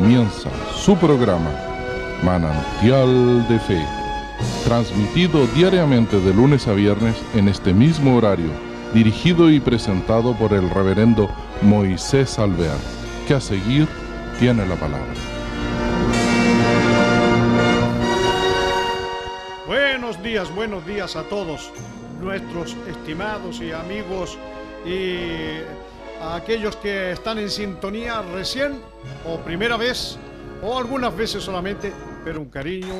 Comienza su programa Manantial de Fe, transmitido diariamente de lunes a viernes en este mismo horario, dirigido y presentado por el reverendo Moisés Alvear, que a seguir tiene la palabra. Buenos días, buenos días a todos nuestros estimados y amigos y a aquellos que están en sintonía recién o primera vez o algunas veces solamente, pero un cariño,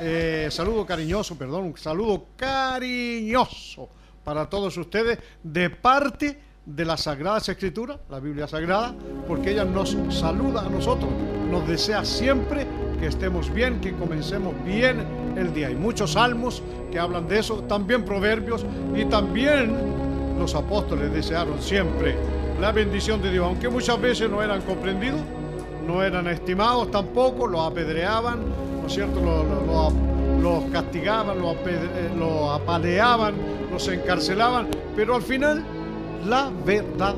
eh, saludo cariñoso, perdón, un saludo cariñoso para todos ustedes de parte de la Sagrada Escritura, la Biblia Sagrada, porque ella nos saluda a nosotros, nos desea siempre que estemos bien, que comencemos bien el día. Hay muchos salmos que hablan de eso, también proverbios y también los apóstoles desearon siempre la bendición de Dios, aunque muchas veces no eran comprendidos, no eran estimados tampoco, los apedreaban, ¿no es cierto? Los, castigaban, los, los apaleaban, los encarcelaban, pero al final la verdad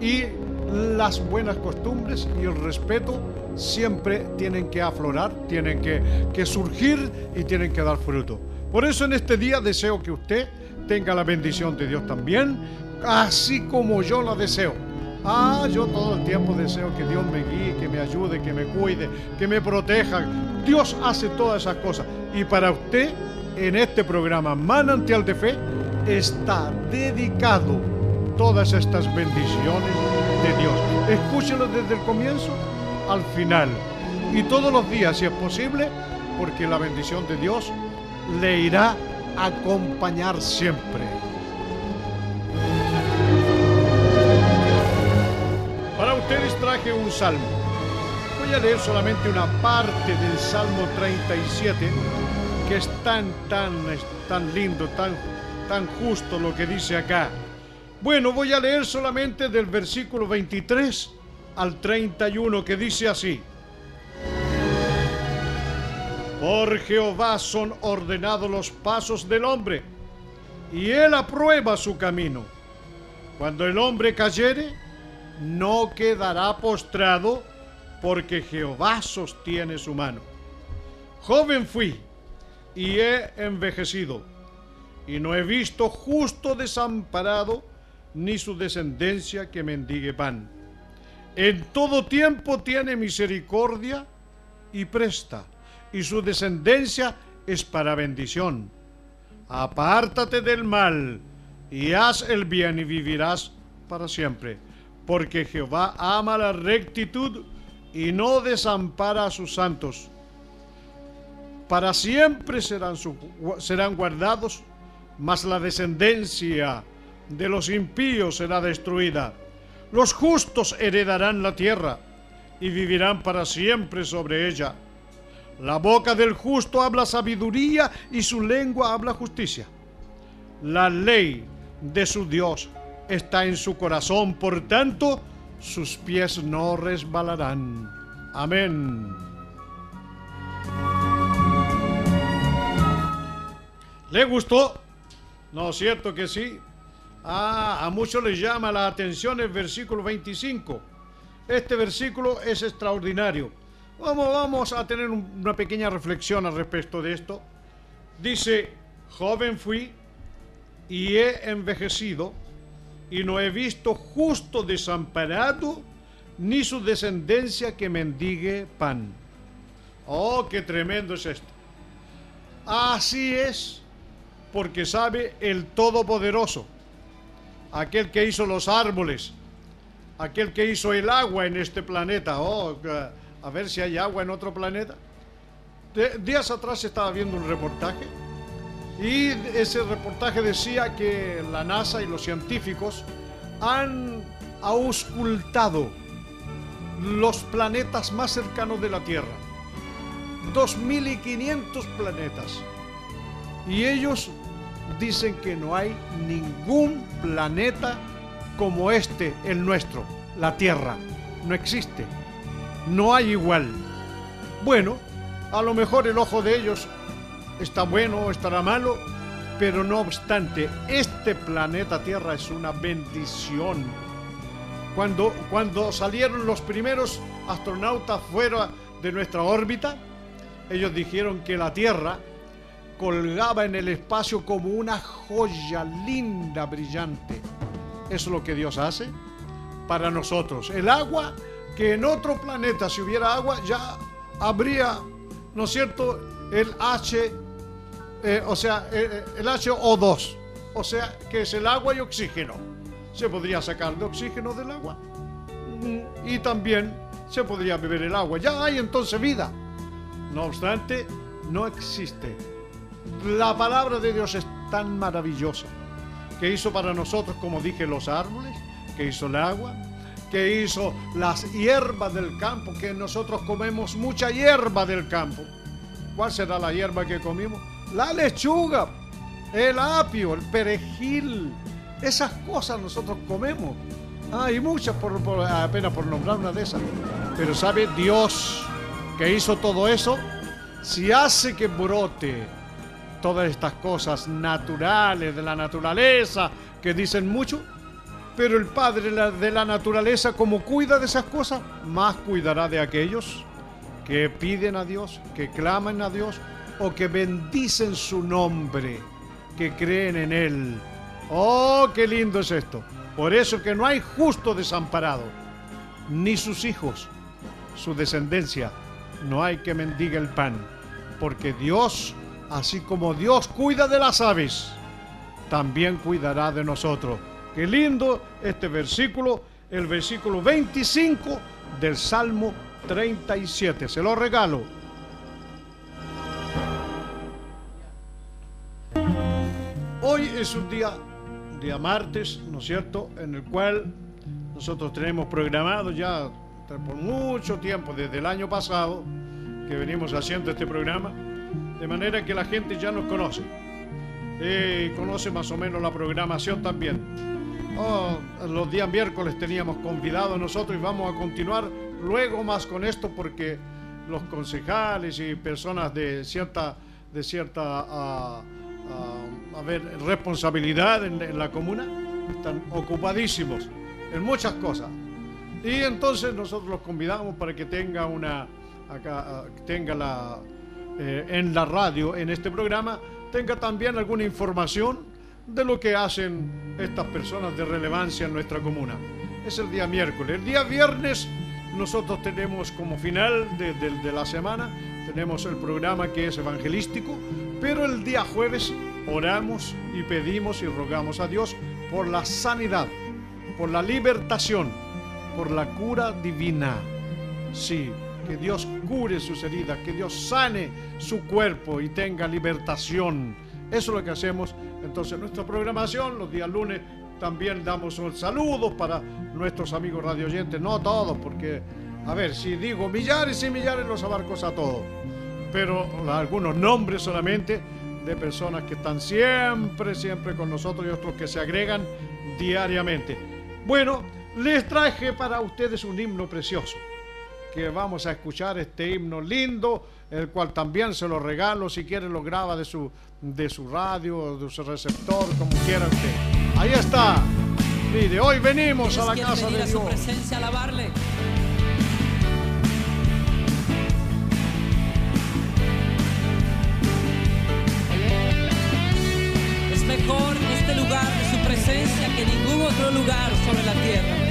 y las buenas costumbres y el respeto siempre tienen que aflorar, tienen que, surgir y tienen que dar fruto. Por eso en este día deseo que usted tenga la bendición de Dios también, así como yo la deseo. Ah, yo todo el tiempo deseo que Dios me guíe, que me ayude, que me cuide, que me proteja. Dios hace todas esas cosas. Y para usted, en este programa Manantial de Fe, está dedicado todas estas bendiciones de Dios. Escúchelo desde el comienzo al final. Y todos los días, si es posible, porque la bendición de Dios le irá acompañar siempre. Un salmo. Voy a leer solamente una parte del Salmo 37, que es tan, tan, tan lindo, tan, tan justo lo que dice acá. Bueno, voy a leer solamente del versículo 23 al 31 que dice así. Por Jehová son ordenados los pasos del hombre, y él aprueba su camino. Cuando el hombre cayere, no quedará postrado, porque Jehová sostiene su mano. Joven fui, y he envejecido, y no he visto justo desamparado, ni su descendencia que mendigue pan. En todo tiempo tiene misericordia y presta, y su descendencia es para bendición. Apártate del mal y haz el bien y vivirás para siempre, porque Jehová ama la rectitud y no desampara a sus santos. Para siempre serán, serán guardados, mas la descendencia de los impíos será destruida. Los justos heredarán la tierra y vivirán para siempre sobre ella. La boca del justo habla sabiduría y su lengua habla justicia. La ley de su Dios está en su corazón, por tanto, sus pies no resbalarán. Amén. ¿Le gustó? ¿No es cierto que sí? Ah, a muchos les llama la atención el versículo 25. Este versículo es extraordinario. Vamos, vamos a tener una pequeña reflexión al respecto de esto. Dice, joven fui y he envejecido y no he visto justo desamparado ni su descendencia que mendigue pan. Oh, qué tremendo es esto. Así es, porque sabe el Todopoderoso aquel que hizo los árboles, aquel que hizo el agua en este planeta. Oh, a ver si hay agua en otro planeta. días atrás estaba viendo un reportaje y ese reportaje decía que la NASA y los científicos han auscultado los planetas más cercanos de la Tierra. 2.500 planetas. Y ellos dicen que no hay ningún planeta como este, el nuestro, la Tierra. No existe. No hay igual. Bueno, a lo mejor el ojo de ellos está bueno o estará malo, pero no obstante, este planeta Tierra es una bendición. cuando, cuando salieron los primeros astronautas fuera de nuestra órbita, ellos dijeron que la Tierra colgaba en el espacio como una joya linda, brillante. Eso es lo que Dios hace para nosotros. El agua, que en otro planeta si hubiera agua ya habría, ¿no es cierto?, el H, eh, o sea, el, eh, el HO2, o sea, que es el agua y oxígeno. Se podría sacar de oxígeno del agua y también se podría beber el agua. Ya hay entonces vida. No obstante, no existe. La palabra de Dios es tan maravillosa que hizo para nosotros, como dije, los árboles, que hizo el agua, que hizo las hierbas del campo, que nosotros comemos mucha hierba del campo. ¿Cuál será la hierba que comimos? La lechuga, el apio, el perejil. Esas cosas nosotros comemos. Hay muchas, por, apenas por nombrar una de esas. Pero sabe Dios que hizo todo eso, si hace que brote todas estas cosas naturales de la naturaleza, que dicen mucho, pero el Padre de la naturaleza, como cuida de esas cosas, más cuidará de aquellos que piden a Dios, que claman a Dios o que bendicen su nombre, que creen en Él. Oh, qué lindo es esto. Por eso que no hay justo desamparado, ni sus hijos, su descendencia, no hay que mendiga el pan, porque Dios, así como Dios cuida de las aves, también cuidará de nosotros. Qué lindo este versículo, el versículo 25 del Salmo 37. Se lo regalo. Es un día, día martes, ¿no es cierto?, en el cual nosotros tenemos programado ya por mucho tiempo, desde el año pasado, que venimos haciendo este programa, de manera que la gente ya nos conoce. y conoce más o menos la programación también. Oh, los días miércoles teníamos convidado nosotros y vamos a continuar luego más con esto porque los concejales y personas de cierta, de cierta a ver, responsabilidad en, la comuna están ocupadísimos en muchas cosas. Y entonces nosotros los convidamos para que tenga una, acá, tenga la, eh, en la radio, en este programa, tenga también alguna información de lo que hacen estas personas de relevancia en nuestra comuna. Es el día miércoles. El día viernes nosotros tenemos como final de, de, la semana, tenemos el programa que es evangelístico, pero el día jueves oramos y pedimos y rogamos a Dios por la sanidad, por la libertación, por la cura divina. Sí, que Dios cure sus heridas, que Dios sane su cuerpo y tenga libertación. Eso es lo que hacemos entonces, nuestra programación, los días lunes, también damos un saludo para nuestros amigos radioyentes, no todos, porque, a ver, si digo millares y millares, los abarcos a todos, pero algunos nombres solamente de personas que están siempre, siempre con nosotros y otros que se agregan diariamente. Bueno, les traje para ustedes un himno precioso, que vamos a escuchar este himno lindo, el cual también se lo regalo, si quieren lo graba de su de su radio, de su receptor, como quiera usted. Ahí está. Mire, hoy venimos a la casa de Dios. Su presencia alabarle. Presencia que ningún otro lugar sobre la tierra.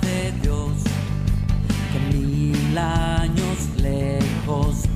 de Dios que mil años lejos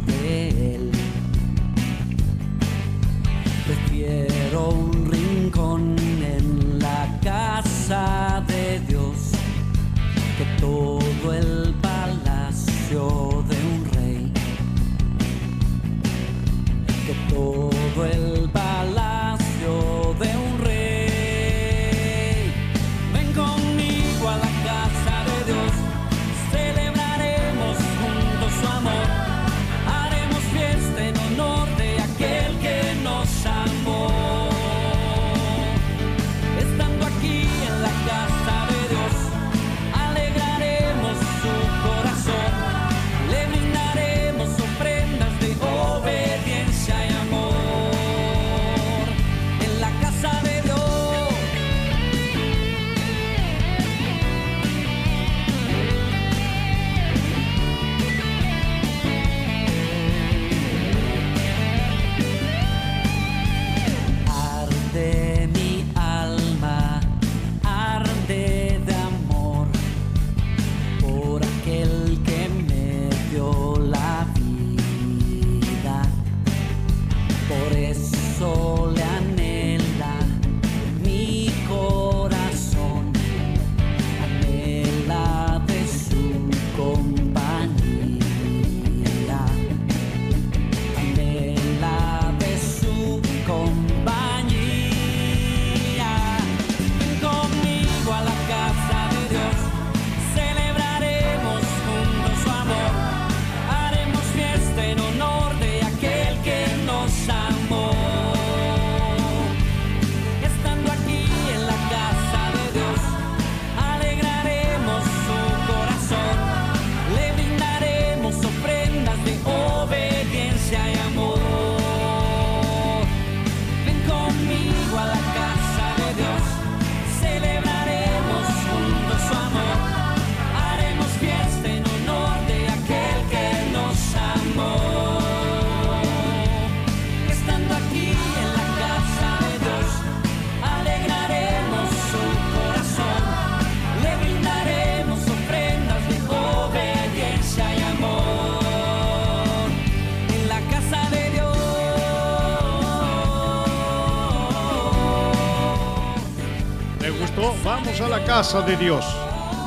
casa de Dios.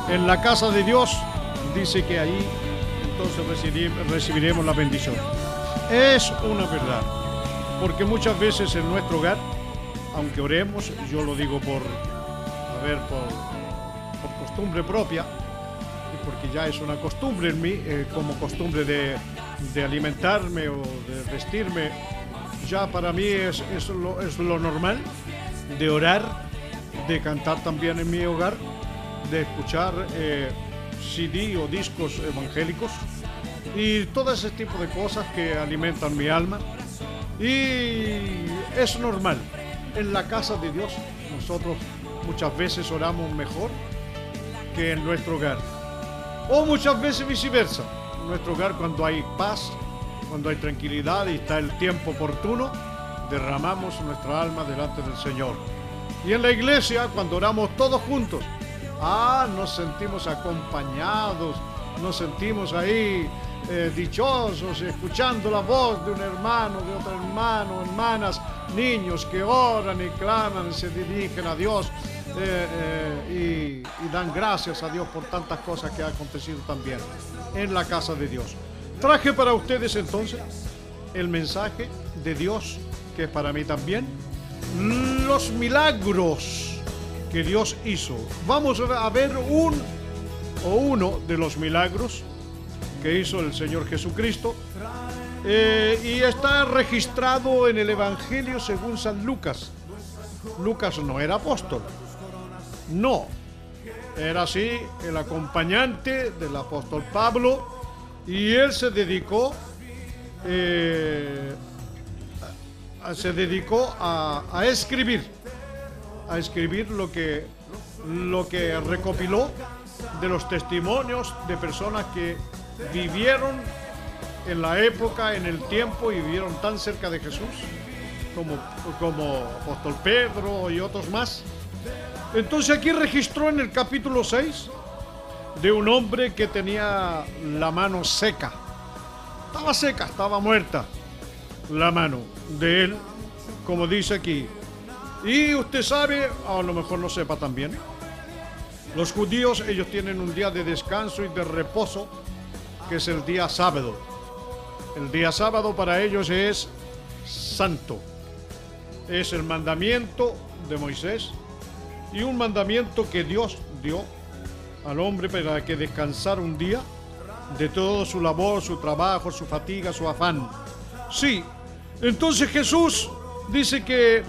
En la casa de Dios dice que ahí entonces recibiremos la bendición. Es una verdad, porque muchas veces en nuestro hogar, aunque oremos, yo lo digo por, a ver, por, costumbre propia, porque ya es una costumbre en mí, eh, como costumbre de, alimentarme o de vestirme, ya para mí es, lo, es lo normal de orar, de cantar también en mi hogar, de escuchar eh, CD o discos evangélicos y todo ese tipo de cosas que alimentan mi alma. Y es normal. En la casa de Dios nosotros muchas veces oramos mejor que en nuestro hogar. O muchas veces viceversa. En nuestro hogar cuando hay paz, cuando hay tranquilidad y está el tiempo oportuno, derramamos nuestra alma delante del Señor. Y en la iglesia, cuando oramos todos juntos, ah, nos sentimos acompañados, nos sentimos ahí eh, dichosos, escuchando la voz de un hermano, de otro hermano, hermanas, niños que oran y claman se dirigen a Dios eh, eh, y, dan gracias a Dios por tantas cosas que ha acontecido también en la casa de Dios. Traje para ustedes entonces el mensaje de Dios, que es para mí también, los milagros que Dios hizo. Vamos a ver un o uno de los milagros que hizo el Señor Jesucristo. Eh, y está registrado en el Evangelio según San Lucas. Lucas no era apóstol. No. Era así el acompañante del apóstol Pablo y él se dedicó eh, se dedicó a, a, escribir a escribir lo que lo que recopiló de los testimonios de personas que vivieron en la época, en el tiempo y vivieron tan cerca de Jesús como, como apóstol Pedro y otros más. Entonces aquí registró en el capítulo 6 de un hombre que tenía la mano seca. Estaba seca, estaba muerta la mano de él, como dice aquí. Y usted sabe, a lo mejor no sepa también, los judíos ellos tienen un día de descanso y de reposo que es el día sábado. El día sábado para ellos es santo. Es el mandamiento de Moisés y un mandamiento que Dios dio al hombre para que descansara un día de todo su labor, su trabajo, su fatiga, su afán. Sí, entonces Jesús dice que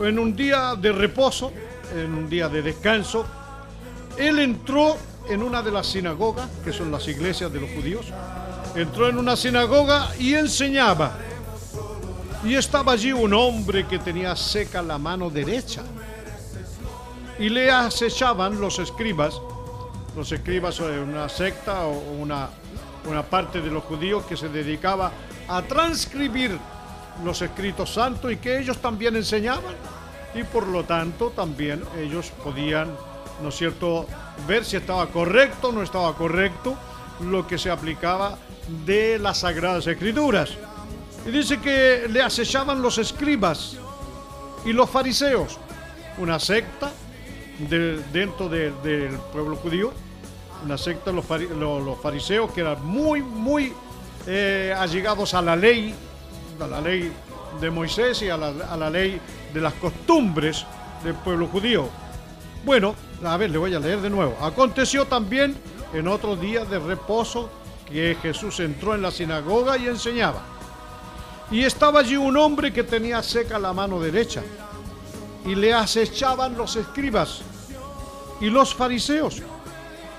en un día de reposo, en un día de descanso, Él entró en una de las sinagogas, que son las iglesias de los judíos, entró en una sinagoga y enseñaba. Y estaba allí un hombre que tenía seca la mano derecha. Y le acechaban los escribas. Los escribas son una secta o una, una parte de los judíos que se dedicaba a transcribir los escritos santos y que ellos también enseñaban. Y por lo tanto también ellos podían ¿no es cierto?, ver si estaba correcto o no estaba correcto lo que se aplicaba de las Sagradas Escrituras. Y dice que le acechaban los escribas y los fariseos, una secta dentro del pueblo judío, una secta los, los, fariseos que eran muy, muy eh, allegados a la ley, a la ley de Moisés y a la, a la ley de las costumbres del pueblo judío. Bueno, a ver, le voy a leer de nuevo. Aconteció también en otro día de reposo que Jesús entró en la sinagoga y enseñaba. Y estaba allí un hombre que tenía seca la mano derecha. Y le acechaban los escribas y los fariseos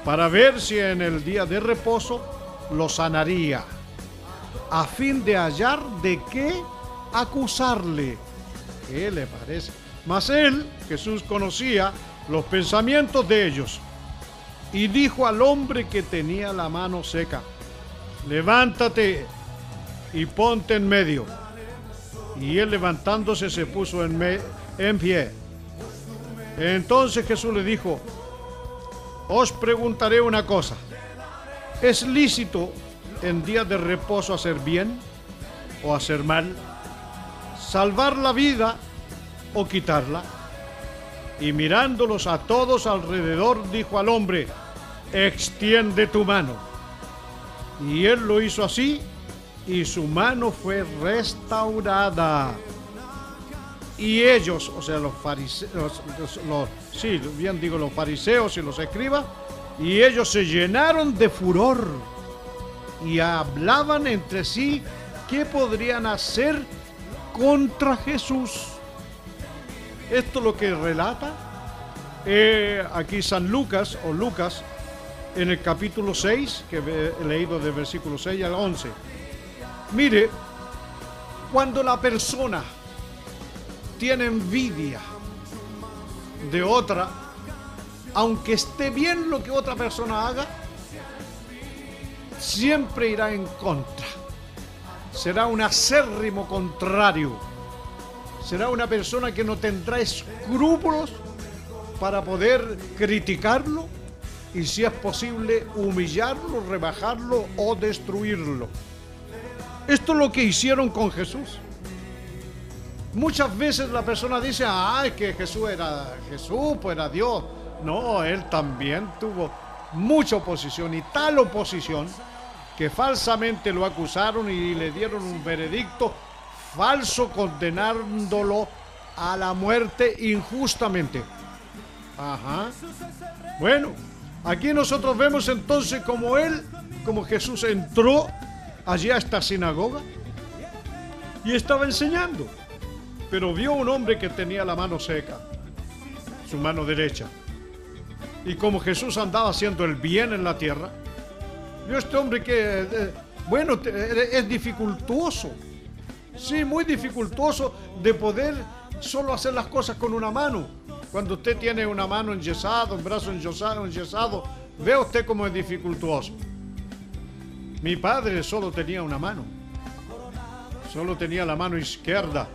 para ver si en el día de reposo lo sanaría, a fin de hallar de qué acusarle. ¿Qué le parece? Mas él, Jesús, conocía los pensamientos de ellos. Y dijo al hombre que tenía la mano seca, levántate y ponte en medio. Y él levantándose se puso en, en pie. Entonces Jesús le dijo, os preguntaré una cosa, ¿es lícito en días de reposo hacer bien o hacer mal? ¿Salvar la vida o quitarla? Y mirándolos a todos alrededor, dijo al hombre, extiende tu mano. Y él lo hizo así y su mano fue restaurada. Y ellos, o sea, los fariseos, sí, bien digo, los fariseos y los escribas, y ellos se llenaron de furor y hablaban entre sí qué podrían hacer contra Jesús. Esto es lo que relata eh, aquí San Lucas o Lucas en el capítulo 6, que he leído del versículo 6 al 11. Mire, cuando la persona tiene envidia de otra, aunque esté bien lo que otra persona haga, siempre irá en contra. Será un acérrimo contrario. Será una persona que no tendrá escrúpulos para poder criticarlo y si es posible humillarlo, rebajarlo o destruirlo. Esto es lo que hicieron con Jesús. Muchas veces la persona dice, ay, que Jesús era Jesús, pues era Dios. No, él también tuvo mucha oposición y tal oposición que falsamente lo acusaron y le dieron un veredicto falso condenándolo a la muerte injustamente. Ajá. Bueno, aquí nosotros vemos entonces como él, como Jesús entró allí a esta sinagoga y estaba enseñando. Pero vio un hombre que tenía la mano seca, su mano derecha. Y como Jesús andaba haciendo el bien en la tierra, vio este hombre que, eh, bueno, es dificultuoso. Sí, muy dificultuoso de poder solo hacer las cosas con una mano. Cuando usted tiene una mano enyesada, un brazo enyesado, enyesado, ve usted cómo es dificultuoso. Mi padre solo tenía una mano. Solo tenía la mano izquierda.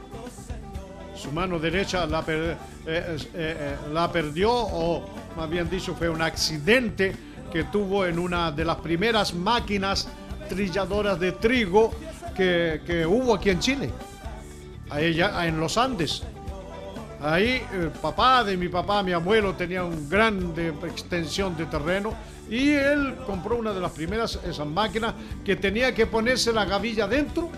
Su mano derecha la, eh, eh, eh, la perdió, o más bien dicho, fue un accidente que tuvo en una de las primeras máquinas trilladoras de trigo que, hubo aquí en Chile, a ella, en los Andes. Ahí el papá de mi papá, mi abuelo, tenía una grande extensión de terreno y él compró una de las primeras, esas máquinas, que tenía que ponerse la gavilla dentro.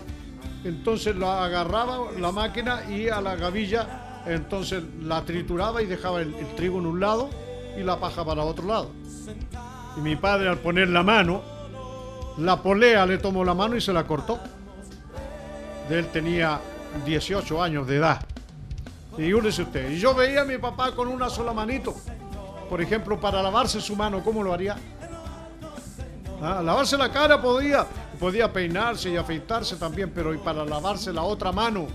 Entonces la agarraba la máquina y a la gavilla, entonces la trituraba y dejaba el, trigo en un lado y la paja para otro lado. Y mi padre al poner la mano, la polea le tomó la mano y se la cortó. Él tenía 18 años de edad. Y únese usted. Y yo veía a mi papá con una sola manito por ejemplo, para lavarse su mano, ¿cómo lo haría? Ah, lavarse la cara podía, podía peinarse y afeitarse también, pero y para lavarse la otra mano,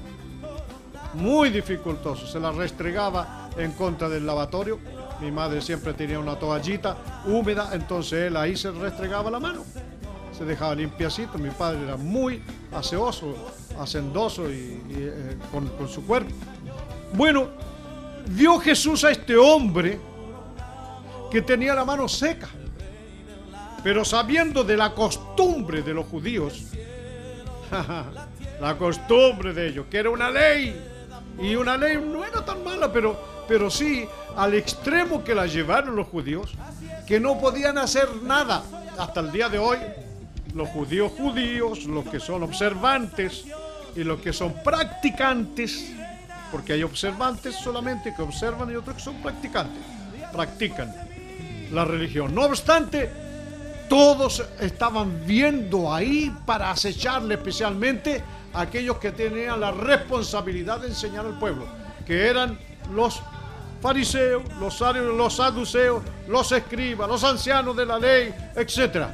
muy dificultoso. Se la restregaba en contra del lavatorio. Mi madre siempre tenía una toallita húmeda, entonces él ahí se restregaba la mano. Se dejaba limpiacito. Mi padre era muy aseoso, hacendoso y, eh, con, con su cuerpo. Bueno, vio Jesús a este hombre que tenía la mano seca. Pero sabiendo de la costumbre de los judíos, la costumbre de ellos, que era una ley, y una ley no era tan mala, pero, pero sí al extremo que la llevaron los judíos, que no podían hacer nada hasta el día de hoy. Los judíos judíos, los que son observantes y los que son practicantes, porque hay observantes solamente que observan y otros que son practicantes, practican la religión. No obstante, todos estaban viendo ahí para acecharle especialmente a aquellos que tenían la responsabilidad de enseñar al pueblo, que eran los fariseos, los, saduceos, los escribas, los ancianos de la ley, etc.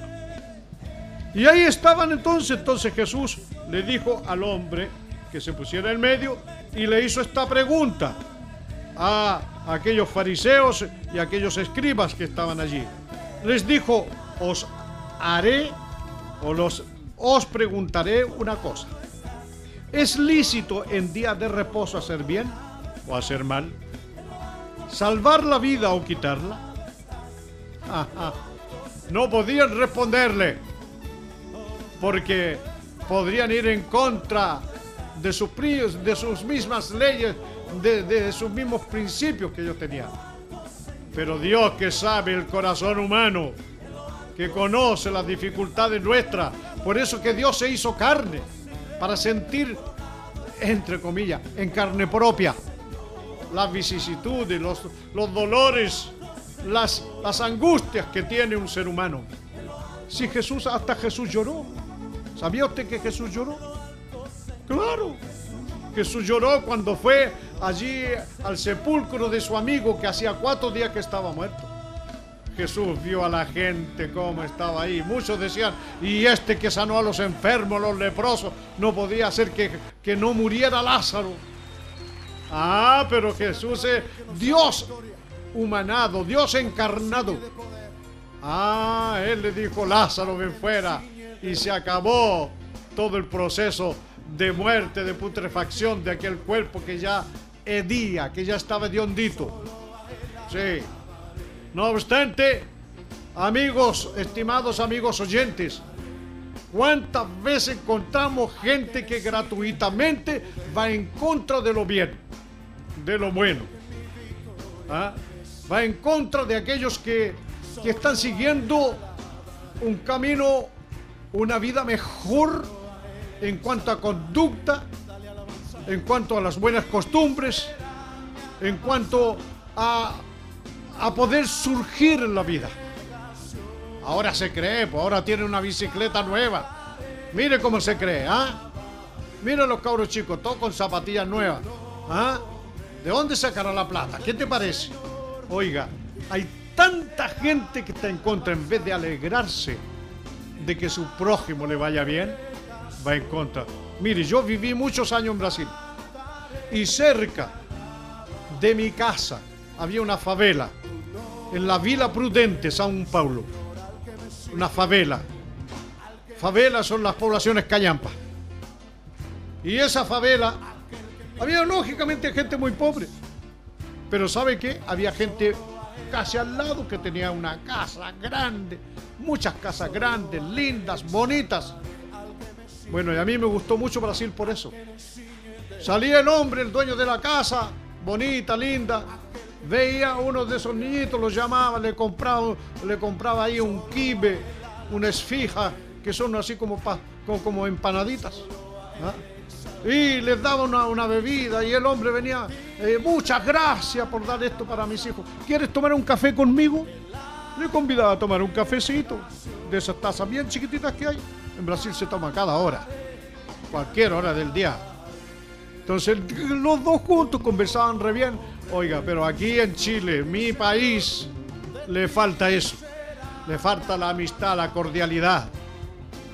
Y ahí estaban entonces, entonces Jesús le dijo al hombre que se pusiera en medio y le hizo esta pregunta a aquellos fariseos y aquellos escribas que estaban allí. Les dijo, os haré o los, os preguntaré una cosa. ¿Es lícito en día de reposo hacer bien o hacer mal? ¿Salvar la vida o quitarla? No podían responderle porque podrían ir en contra de sus, mismas leyes de, de sus mismos principios que ellos tenían. Pero Dios que sabe el corazón humano, que conoce las dificultades nuestras, por eso que Dios se hizo carne, para sentir, entre comillas, en carne propia, las vicisitudes, los, los dolores, las, las angustias que tiene un ser humano. Si Jesús, hasta Jesús lloró. ¿Sabía usted que Jesús lloró? Claro. Jesús lloró cuando fue allí al sepulcro de su amigo que hacía cuatro días que estaba muerto. Jesús vio a la gente cómo estaba ahí. Muchos decían, y este que sanó a los enfermos, los leprosos, no podía hacer que, que no muriera Lázaro. Ah, pero Jesús es Dios humanado, Dios encarnado. Ah, él le dijo, Lázaro, ven fuera. Y se acabó todo el proceso de muerte, de putrefacción de aquel cuerpo que ya hedía, que ya estaba de hondito. Sí. No obstante, amigos, estimados amigos oyentes, ¿cuántas veces encontramos gente que gratuitamente va en contra de lo bien, de lo bueno? ¿Ah? Va en contra de aquellos que, que están siguiendo un camino, una vida mejor en cuanto a conducta, en cuanto a las buenas costumbres, en cuanto a a poder surgir en la vida. Ahora se cree, pues ahora tiene una bicicleta nueva. Mire cómo se cree, ¿ah? Mire los cabros chicos, todos con zapatillas nuevas. ¿Ah? ¿De dónde sacará la plata? ¿Qué te parece? Oiga, hay tanta gente que está en contra, en vez de alegrarse de que su prójimo le vaya bien, va en contra. Mire, yo viví muchos años en Brasil y cerca de mi casa había una favela en la Vila Prudente, São Paulo. Una favela. Favelas son las poblaciones callampas. Y esa favela, había lógicamente gente muy pobre. Pero ¿sabe qué? Había gente casi al lado que tenía una casa grande, muchas casas grandes, lindas, bonitas. Bueno, y a mí me gustó mucho Brasil por eso. Salía el hombre, el dueño de la casa, bonita, linda, veía a uno de esos niñitos, los llamaba, le compraba, le compraba ahí un kibe, una esfija, que son así como, como, empanaditas. ¿ah? Y les daba una, bebida y el hombre venía, eh, muchas gracias por dar esto para mis hijos. ¿Quieres tomar un café conmigo? Le convidaba a tomar un cafecito de esas tazas bien chiquititas que hay. En Brasil se toma cada hora, cualquier hora del día. Entonces los dos juntos conversaban re bien Oiga, pero aquí en Chile, mi país, le falta eso. Le falta la amistad, la cordialidad.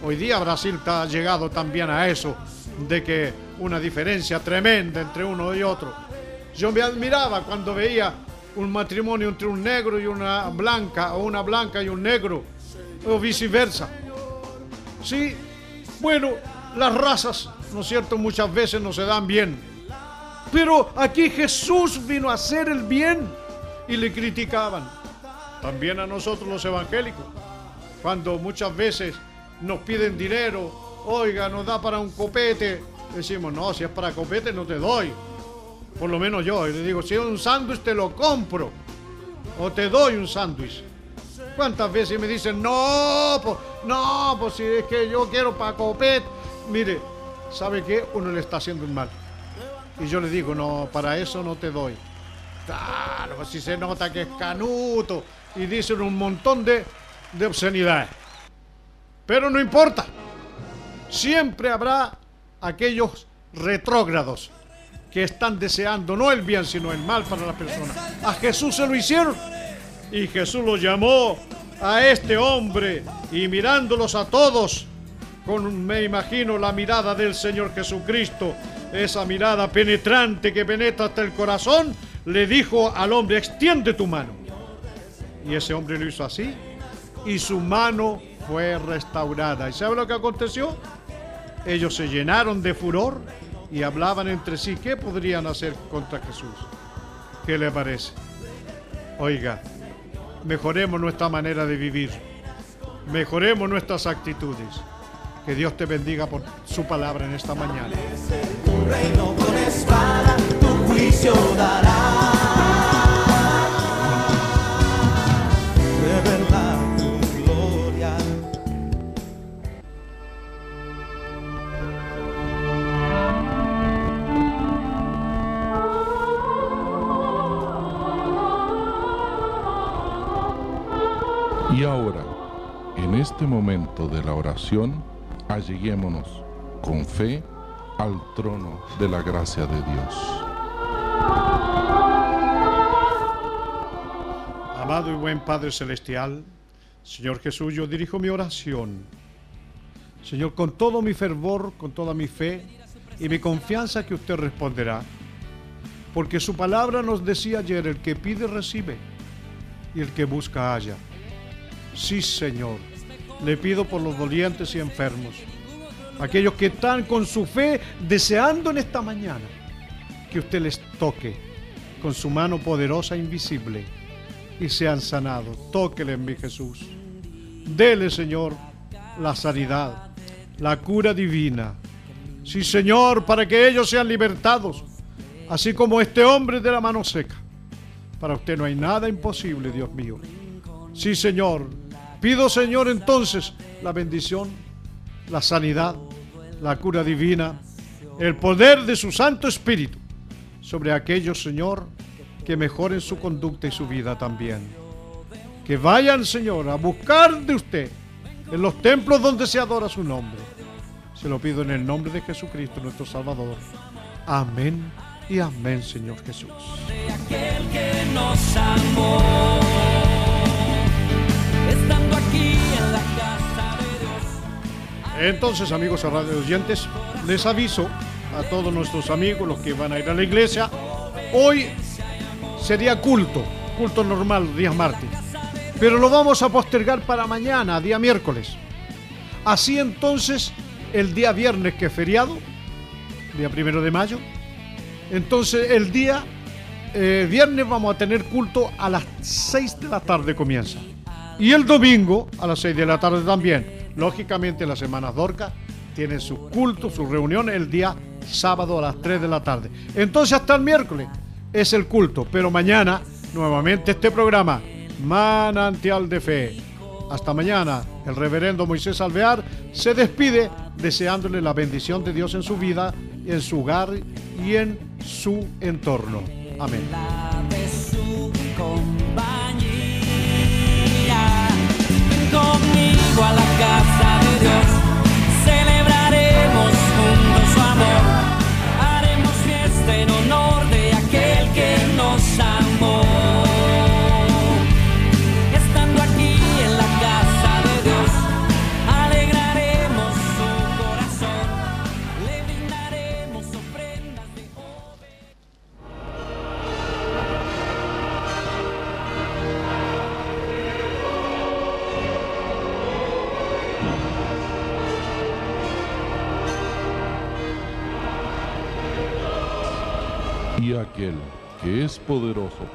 Hoy día Brasil está llegado también a eso, de que una diferencia tremenda entre uno y otro. Yo me admiraba cuando veía un matrimonio entre un negro y una blanca, o una blanca y un negro, o viceversa. Sí, bueno, las razas, ¿no es cierto?, muchas veces no se dan bien pero aquí Jesús vino a hacer el bien y le criticaban. También a nosotros los evangélicos, cuando muchas veces nos piden dinero, oiga, nos da para un copete, decimos, no, si es para copete no te doy. Por lo menos yo, y le digo, si es un sándwich te lo compro, o te doy un sándwich. ¿Cuántas veces me dicen, no, no, pues si es que yo quiero para copete? Mire, ¿sabe qué? Uno le está haciendo un mal. Y yo le digo, no, para eso no te doy. Claro, si se nota que es canuto y dicen un montón de, de obscenidades. Pero no importa. Siempre habrá aquellos retrógrados que están deseando no el bien, sino el mal para la persona. A Jesús se lo hicieron. Y Jesús lo llamó a este hombre y mirándolos a todos con, me imagino, la mirada del Señor Jesucristo, esa mirada penetrante que penetra hasta el corazón, le dijo al hombre, extiende tu mano. Y ese hombre lo hizo así y su mano fue restaurada. ¿Y sabe lo que aconteció? Ellos se llenaron de furor y hablaban entre sí qué podrían hacer contra Jesús. ¿Qué le parece? Oiga, mejoremos nuestra manera de vivir, mejoremos nuestras actitudes. Que Dios te bendiga por su palabra en esta mañana. Y ahora, en este momento de la oración, alleguémonos con fe al trono de la gracia de Dios. Amado y buen Padre Celestial, Señor Jesús, yo dirijo mi oración. Señor, con todo mi fervor, con toda mi fe y mi confianza que usted responderá. Porque su palabra nos decía ayer, el que pide recibe y el que busca halla. Sí, Señor, le pido por los dolientes y enfermos, aquellos que están con su fe deseando en esta mañana que usted les toque con su mano poderosa e invisible y sean sanados. Tóquele en mi Jesús. Dele, Señor, la sanidad, la cura divina. Sí, Señor, para que ellos sean libertados, así como este hombre de la mano seca. Para usted no hay nada imposible, Dios mío. Sí, Señor. Pido, Señor, entonces la bendición, la sanidad, la cura divina, el poder de su Santo Espíritu sobre aquellos, Señor, que mejoren su conducta y su vida también. Que vayan, Señor, a buscar de usted en los templos donde se adora su nombre. Se lo pido en el nombre de Jesucristo, nuestro Salvador. Amén y amén, Señor Jesús. Entonces, amigos radio oyentes, les aviso a todos nuestros amigos, los que van a ir a la iglesia, hoy sería culto, culto normal, día martes, pero lo vamos a postergar para mañana, día miércoles. Así entonces, el día viernes, que es feriado, día primero de mayo, entonces el día eh, viernes vamos a tener culto a las 6 de la tarde comienza. Y el domingo a las 6 de la tarde también. Lógicamente las semanas Dorca tienen su culto, su reunión el día sábado a las 3 de la tarde. Entonces hasta el miércoles es el culto, pero mañana nuevamente este programa, Manantial de Fe. Hasta mañana, el reverendo Moisés Alvear se despide deseándole la bendición de Dios en su vida, en su hogar y en su entorno. Amén. Conmigo a la casa de